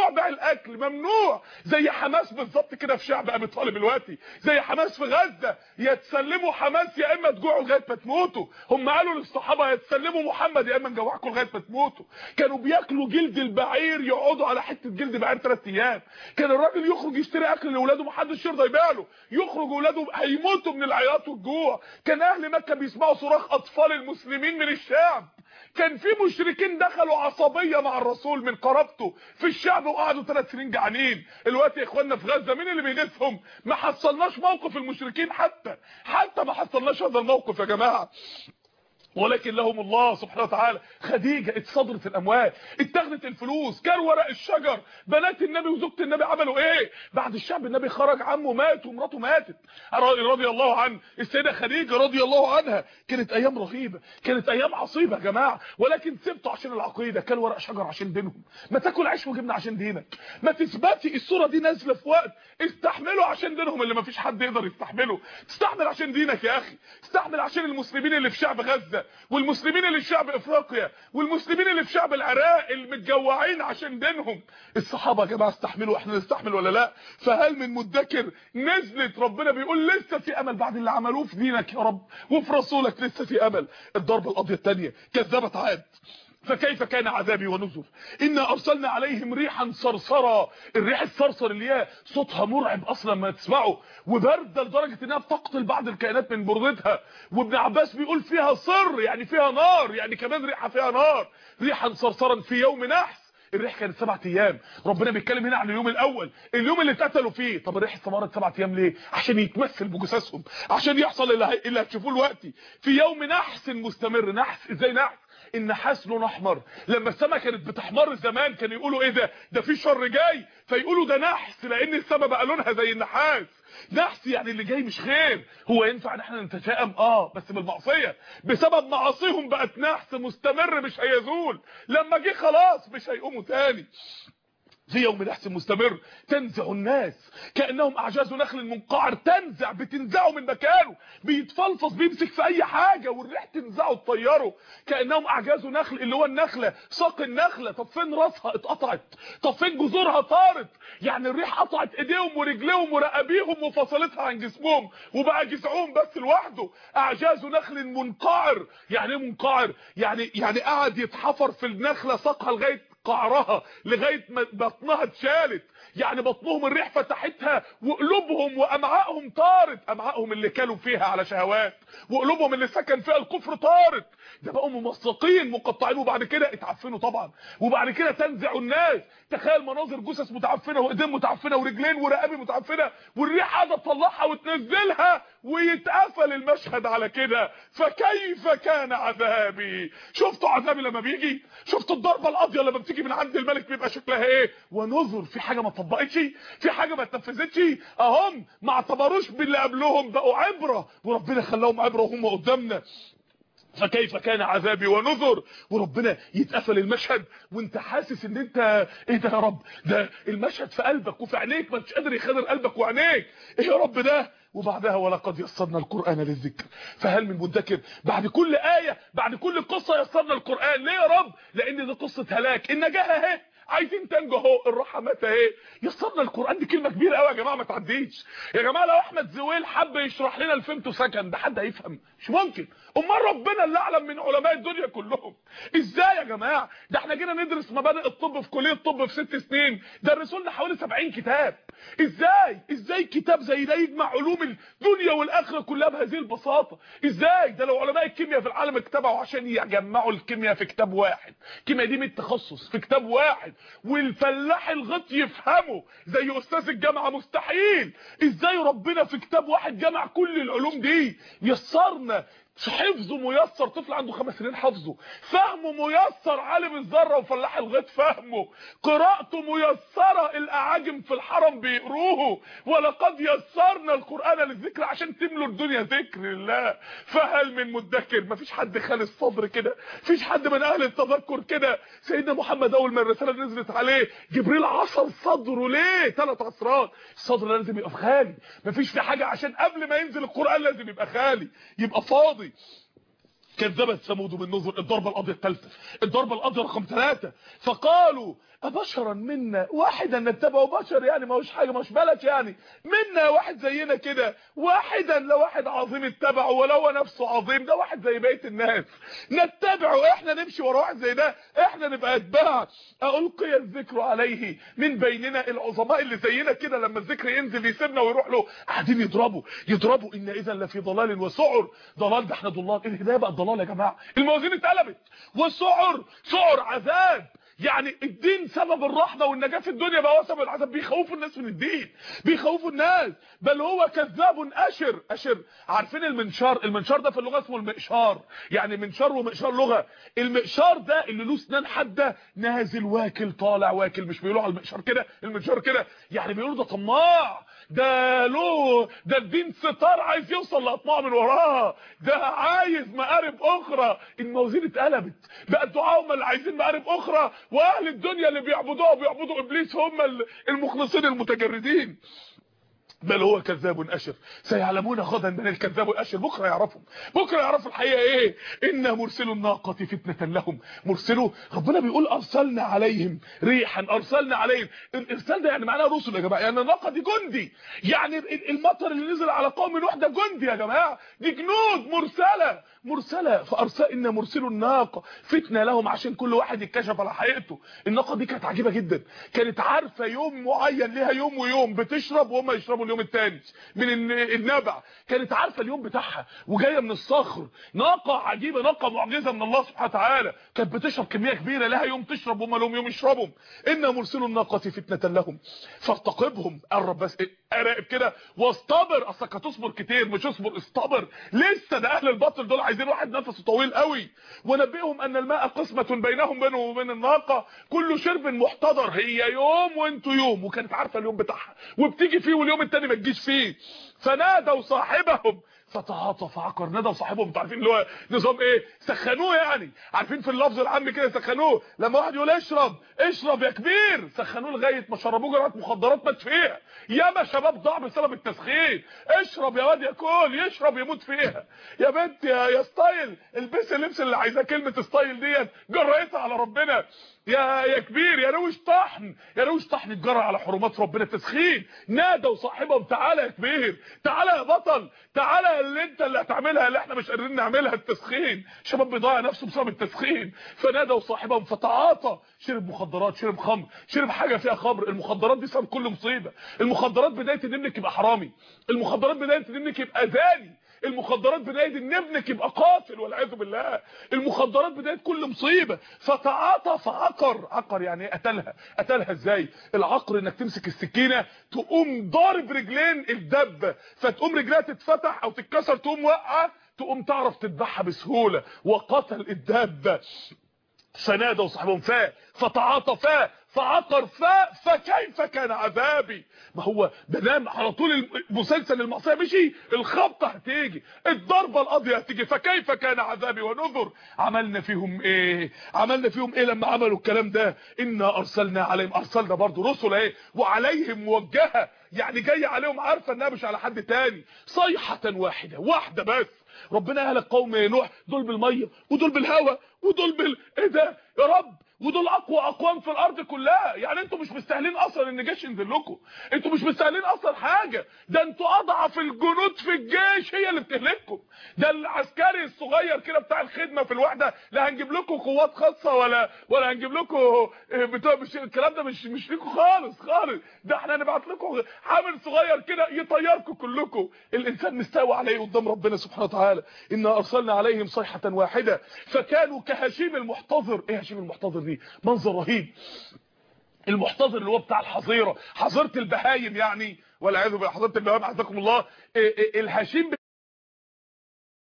ممنوع بيع الأكل ممنوع. زي حماس بالظبط كده في شعب أبي طالب دلوقتي. زي حماس في غزة. يا تسلموا حماس يا إما تجوعوا لغاية ما تموتوا. هم قالوا للصحابة يا تسلموا محمد يا إما نجوعكم لغاية ما تموتوا. كانوا بياكلوا جلد البعير يقعدوا على حتة جلد بعير ثلاث أيام. كان الراجل يخرج يشتري أكل لأولاده محدش يرضى يبيع له يخرج أولاده هيموتوا من العياط والجوع. كان أهل مكة بيسمعوا صراخ أطفال المسلمين من الشعب. كان في مشركين دخلوا عصبية مع الرسول من قرابته في الشعب وقعدوا ثلاث سنين جعانين. الوقت يا اخوانا في غزة مين اللي بينسهم ما حصلناش موقف المشركين حتى حتى ما حصلناش هذا الموقف يا جماعة. ولكن لهم الله سبحانه وتعالى. خديجة اتصدرت الأموال اتخذت الفلوس كان ورق الشجر. بنات النبي وزوجة النبي عملوا إيه؟ بعد الشعب النبي خرج عمه مات ومراته ماتت. رضي الله عن السيدة خديجة رضي الله عنها. كانت أيام رهيبة كانت أيام عصيبة يا جماعة. ولكن سبته عشان العقيدة كان ورق شجر عشان دينهم. ما تاكل عيش وجبنة عشان دينك. ما تثبتي الصورة دي نازلة في وقت استحملوا عشان دينهم اللي ما فيش حد يقدر يستحمله. تستحمل عشان دينك يا أخي. استحمل عشان المسلمين اللي في شعب غزة. والمسلمين اللي في شعب إفريقيا والمسلمين اللي في شعب العراق المتجوعين عشان دينهم. الصحابة يا جماعة استحملوا إحنا نستحمل ولا لا؟ فهل من مدكر نزلت ربنا بيقول لسه في أمل بعد اللي عملوه في دينك يا رب وفي رسولك لسه في أمل؟ الضربة القاضيه الثانية كذبت عاد. فكيف كان عذابي ونذر؟ إنا أرسلنا عليهم ريحا صرصرا. الريح الصرصر اللي هي صوتها مرعب أصلا ما تسمعه وباردة لدرجة إنها بتقتل بعض الكائنات من بردتها. وابن عباس بيقول فيها صر يعني فيها نار يعني كمان ريحة فيها نار. ريحا صرصرا في يوم نحس. الريح كانت سبعة أيام. ربنا بيتكلم هنا عن اليوم الأول. اليوم اللي اتقتلوا فيه. طب الريح استمرت سبعة أيام ليه؟ عشان يتمثل بجثثهم. عشان يحصل. اللي هتشوفوه دلوقتي. في يوم نحس مستمر. نحس إزاي نحس؟ النحاس لونه أحمر. لما السماء كانت بتحمر زمان كانوا يقولوا إيه ده؟ ده في شر جاي. فيقولوا ده نحس لأن السماء بقى لونها زي النحاس. نحس يعني اللي جاي مش خير هو ينفع إن إحنا نتشائم؟ آه بس بالمعصية. بسبب معاصيهم بقت نحس مستمر مش هيزول. لما جه خلاص مش هيقوموا تاني. في يوم نحس مستمر. تنزع الناس. كأنهم أعجاز نخل منقعر. تنزع بتنزعه من مكانه. بيتفلفص بيمسك في أي حاجة والريح تنزعه تطيره. كأنهم أعجاز نخل اللي هو النخلة. ساق النخلة. طب فين راسها؟ اتقطعت. طب فين جذورها؟ طارت. يعني الريح قطعت إيديهم ورجليهم ورقابيهم وفصلتها عن جسمهم. وبقى جذعهم بس لوحده. أعجاز نخل منقعر. يعني إيه منقعر؟ يعني يعني قعد يتحفر في النخلة ساقها لغاية قعرها لغاية ما بطنها اتشالت. يعني بطنهم الريح فتحتها وقلوبهم وامعائهم طارت. امعائهم اللي كانوا فيها على شهوات وقلوبهم اللي سكن فيها الكفر طارت. ده بقوا ممسقين مقطعين وبعد كده اتعفنوا طبعا. وبعد كده تنزع الناس. تخيل مناظر جثث متعفنة وايدين متعفنة ورجلين ورقابي متعفنة والريح قاعدة تطلعها وتنزلها ويتقفل المشهد على كده. فكيف كان عذابي؟ شفتوا عذابي لما بيجي؟ شفتوا الضربة القاضيه لما بتيجي من عند الملك بيبقى شكلها إيه؟ ونظر في حاجة اتطبقتش في حاجة ما اتنفذتش. أهم ما اعتبروش باللي قبلهم بقوا عبرة وربنا خلاهم عبرة وهم قدامنا. فكيف كان عذابي ونذر؟ وربنا يتقفل المشهد وانت حاسس ان انت إيه ده يا رب؟ ده المشهد في قلبك وفي عينيك ما انتش قادر يخدر قلبك وعينيك. إيه يا رب ده؟ وبعدها ولقد يسرنا القرآن للذكر. فهل من مدكر بعد كل آية بعد كل قصة يسرنا القرآن؟ ليه يا رب؟ لأن دي قصة هلاك. النجاة اهي. عايزين تنجوا اهو الرحمات اهي يسرنا القرآن. دي كلمة كبيرة قوي يا جماعة ما تعديش. يا جماعة لو أحمد زويل حب يشرح لنا الفيمتو سكن ده حد هيفهم؟ مش ممكن. أمال ربنا اللي أعلم من علماء الدنيا كلهم. إزاي يا جماعة؟ ده إحنا جينا ندرس مبادئ الطب في كلية الطب في ست سنين. درسوا لنا حوالي 70 كتاب. إزاي؟ إزاي كتاب زي ده يجمع علوم الدنيا والآخرة كلها بهذه البساطة؟ إزاي؟ ده لو علماء الكيمياء في العالم اجتمعوا عشان يجمعوا الكيمياء في كتاب واحد. الكيمياء دي من تخصص في كتاب واحد. والفلاح الغط يفهمه. زي أستاذ الجامعة مستحيل. إزاي ربنا في كتاب واحد جمع كل العلوم دي؟ يسرنا حفظه ميسر طفل عنده خمس سنين حفظه. فهمه ميسر عالم الذره وفلاح الغيط فهمه. قراءته ميسرة الأعاجم في الحرم بيقروه. ولقد يسرنا القرآن للذكر عشان تملوا الدنيا. ذكر الله. فهل من مدكر؟ مفيش حد خالي الصدر كده. مفيش حد من أهل التذكر كده. سيدنا محمد أول ما الرسالة نزلت عليه جبريل عصر صدره ليه؟ ثلاث عصرات. الصدر لازم يبقى خالي. مفيش في حاجة عشان قبل ما ينزل القرآن لازم يبقى خالي. يبقى فاضي. streets. كذبت ثمود بالنذر الضربه القاضيه الثالثه الضربه القاضيه رقم ثلاثة. فقالوا أبشرا منا واحدا نتبعه بشر يعني ما هوش حاجة مش بلد يعني. منا واحد زينا كده واحدا لو واحد عظيم اتبعه ولو نفسه عظيم ده واحد زي بقية الناس. نتبعه إحنا نمشي ورا واحد زي ده إحنا نبقى أتباع. القي الذكر عليه من بيننا العظماء اللي زينا كده لما الذكر ينزل يسيبنا ويروح له قاعدين يضربوا يضربوا. إن اذا لفي ضلال وسعر. ضلال ده إحنا ضلال. الهدايه بقى ضلال يا جماعة. الموازين اتقلبت. والسعر سعر عذاب. يعني الدين سبب الرحمة والنجاة في الدنيا. بقى هو سبب العذاب. بيخوفوا الناس من الدين. بيخوفوا الناس. بل هو كذاب أشر. أشر. عارفين المنشار؟ المنشار ده في اللغة اسمه المقشار يعني منشار ومقشار لغة. المقشار ده اللي له أسنان حادة. نازل واكل طالع واكل. مش بيقولوا على المقشار كده. المنشار كده. يعني بيقولوا ده طماع. ده له ده الدين ستار عايز يوصل لأطماع من وراها. ده عايز مقارب أخرى. الموازين اتقلبت. بقى الدعاء هم اللي عايزين مقارب أخرى. وأهل الدنيا اللي بيعبدوها بيعبدوا إبليس هم المخلصين المتجردين. بل هو كذاب أشر. سيعلمون غدا من الكذاب الأشر. بكرة يعرفوا بكرة يعرفوا الحقيقة إيه؟ إن مرسل الناقة فتنة لهم. مرسلوا ربنا بيقول أرسلنا عليهم ريحا. أرسلنا عليهم. الارسال ده يعني معناه رسل يا جماعة. يعني الناقة دي جندي. يعني المطر اللي نزل على قوم نوح جندي يا جماعة. دي جنود مرسلة. مرسلة فأرسل إن مرسل الناقة. فتنة لهم عشان كل واحد يتكشف على حقيقته. الناقة دي كانت عجيبة جدا. كانت عارفة يوم معين ليها يوم ويوم بتشرب وهم يشربوا اليوم الثاني من النبع. كانت عارفة اليوم بتاعها. وجاية من الصخر. ناقة عجيبة ناقة معجزة من الله سبحانه وتعالى. كانت بتشرب كمية كبيرة. لها يوم تشرب وهم لهم يوم يشربوا إن مرسل الناقة فتنة لهم. فارتقبهم قرب بس اراقب كده. واصطبر اصلك هتصبر كتير مش اصبر اصطبر لسه ده أهل الباطل دول عايزين واحد نفسه طويل قوي. ونبئهم أن الماء قسمة بينهم بينهم وبين الناقة. كل شرب محتضر. هي يوم وانتوا يوم. وكانت عارفة اليوم بتاعها. وبتيجي فيه واليوم التاني ما تجيش فيه. فنادوا صاحبهم. فتعاطى فعقر نادى صاحبهم. أنتوا عارفين اللي هو نظام إيه؟ سخنوه يعني. عارفين في اللفظ العام كده سخنوه. لما واحد يقول اشرب اشرب يا كبير. سخنوه لغاية ما شربوه جرعة مخدرات مات فيها. ياما شباب ضاع بسبب التسخين. اشرب يا واد يا كل يشرب يموت فيها. يا بنت يا يا style البسي اللبس اللي عايزاه. كلمة style ديت جرأتها على ربنا. يا يا كبير يا روش طحن يا روش طحن اتجرأ على حرمات ربنا تسخين. نادوا صاحبهم تعالى يا كبير تعالى يا بطل تعالى اللي انت اللي هتعملها اللي إحنا مش قادرين نعملها التسخين. شباب بيضيع نفسه بسبب التسخين. فنادوا صاحبهم فتعاطى. شرب مخدرات شرب خمر شرب حاجة فيها خمر. المخدرات دي سبب كل مصيبة. المخدرات بداية ان يبقى حرامي. المخدرات بداية ان يبقى زاني المخدرات بدايه ان ابنك يبقى قاتل والعياذ بالله. المخدرات بدايه كل مصيبة. فتعاطى فعقر. عقر يعني قتلها. قتلها إزاي؟ العقر انك تمسك السكينة تقوم ضارب رجلين الدبه فتقوم رجلها تتفتح أو تتكسر تقوم واقعة تقوم تعرف تذبحها بسهولة. وقتل الدابه فنادوا صاحبهم فا فتعاطى فا فعقر فا فكيف كان عذابي؟ ما هو بدام على طول المسلسل المعصيه مشي الخبطة هتيجي الضربة القاضية هتيجي فكيف كان عذابي؟ ونذر عملنا فيهم إيه؟ عملنا فيهم إيه لما عملوا الكلام ده؟ إنا أرسلنا عليهم أرسلنا برضو رسل إيه؟ وعليهم موجهه يعني جاية عليهم عارفة إنها مش على حد تاني صيحة واحدة واحدة بس. ربنا أهلك قوم نوح دول بالمية ودول بالهواء ودول بال إيه ده؟ يا رب! ودول أقوى أقوام في الأرض كلها. يعني أنتوا مش مستاهلين أصلا ان الجيش ينزل لكم. أنتوا مش مستاهلين أصلا حاجة. ده أنتوا أضعف الجنود في الجيش هي اللي بتهلككم. ده العسكري الصغير كده بتاع الخدمة في الوحدة. لا هنجيب لكم قوات خاصة ولا ولا هنجيب لكم بتوع مش الكلام ده مش مش ليكم خالص خالص. ده إحنا هنبعت لكم حامل صغير كده يطيركم كلكم. الإنسان مستوى عليه قدام ربنا سبحانه وتعالى. إنا أرسلنا عليهم صيحة واحدة. فكانوا كهشيم المحتضر. إيه هشيم المحتضر دي منظر رهيب. المحتضر اللي هو بتاع الحظيرة حظيرة البهايم يعني والعياذ بالله حظيرة البهايم عزكم الله الهشيم